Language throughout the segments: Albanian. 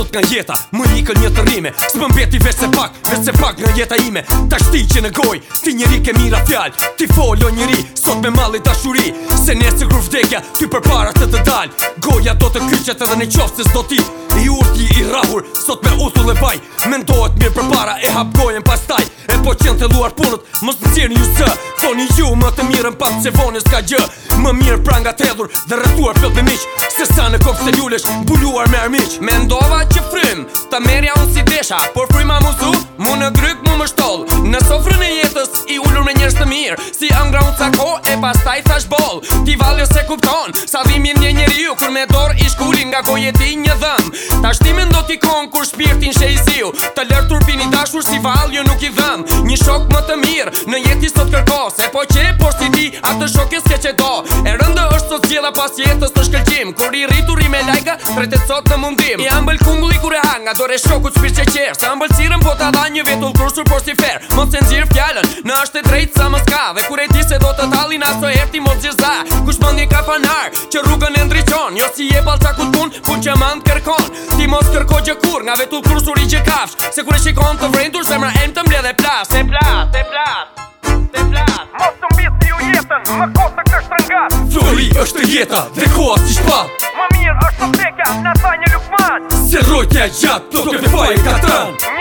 sot nga jeta Më nikël një të rime Së më mbeti veç se pak vetë se pak nga jeta ime Ta shti që në goj Ti njëri ke mira fjal Ti folo njëri Sot me mali dashuri Se nesë gru vdekja Ty për para të të dal Goja do të kryqet edhe në qofë se zdo ti I urti i rahur Sot me utu e baj Mendojt mirë për para E hap gojen pas taj Po qenë të luar punët, mos më cjerë një së Thoni ju më të mirën pak se vonës ka gjë Më mirë pra nga të edhur dhe rëtuar pëllë për miq Se sa në kopë se ljulesh, buluar me armiq Mendova që frym, ta merja unë si desha Por fryma mu su, mu në gryk mu më shtoll Në sofrën e jetës, i ullur me njerës të mirë Si angra shumca ko e pastaj thash bol Ti valjo se kupton Sa dhimin një njeri ju Kur me dor i shkurin nga ko ti një dhëm Ta shtimin do t'i kon kur shpirtin shë i ziu Të lër turpin i dashur si valjo nuk i dhëm Një shok më të mirë në jeti sot kërko Se po që e por si ti atë shokes ke që do E rëndë është sot gjela pas jetës të shkëllqim Kur i rritur i me lajka tret e sot në mundim I ambël kungli kure hanga dore shoku të shpirë që qerë Sa ambël cirem po një vetull kursur por si fer Më të nxirë fjallën në ashtë drejt sa më ska kur e se do të talin aso erti mos gjëza Kush mën një kafanar që rrugën e ndryqon Jo si je balqa ku pun që mën kërkon Ti mos kërko gjë kur, nga vetu kursuri që gjë kafsh Se kure shikon të vrendur, mra em të mbledhe plas Te plas, te plas, te plas Mos të mbjet si ju jetën, më kosë të kështë rëngat Flori është jeta, dhe koa si shpat Më mirë është të vdekja, në ta një lukmat Se rojtja gjatë, do të e katran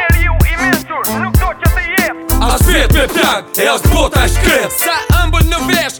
se prang E as bota e Sa ëmbën në vesh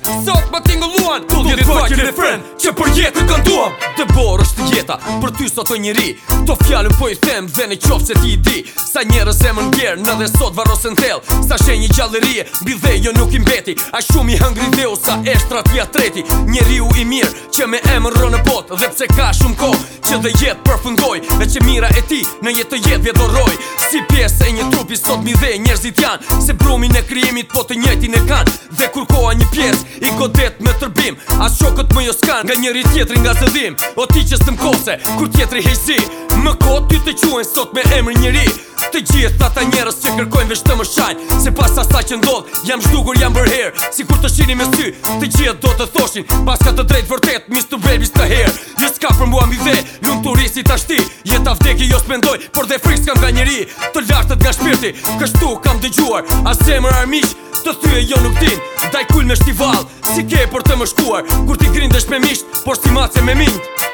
ti refren që për jetë të kënduam Të borë është jeta për ty sot të njëri Të fjallën po i tem dhe në qofë që ti di Sa njerës e më në bjerë në dhe sot varosën tel Sa shenjë i gjallërie, bidhe jo nuk i mbeti A shumë i hangri dhe sa eshtra tja treti Njeri u i mirë që me emë rënë në botë Dhe pse ka shumë ko që dhe jetë përfundoj Dhe që mira e ti në jetë të jetë vjetë Si pjesë e një trupi sot mi dhe njerëzit janë Se brumin e kriimit po të njëti në kanë Dhe kur koha një pjesë i godet me tërbim As shokët Më jo skan nga njëri tjetëri nga zëdim O ti që së kose, kur tjetëri hejzi Më kotë ty të quen sot me emrë njëri Të gjithë të ata njerës që kërkojnë veç të më shajnë Se pas asa që ndodhë, jam shdukur, jam bërherë Si kur të shini me sy, të gjithë do të thoshin Pas ka të drejtë vërtet, mis të bebis të herë Një s'ka për mua mi dhe, lumë turisi të ashti Jeta vdeki jo spendoj, për dhe frikës kam nga njeri Të lartët nga shpirti, kështu kam dëgjuar A zemër Të thyë jo nuk din Daj kull me shtival Si ke për të më shkuar Kur ti grindesh me misht Por si mace me mind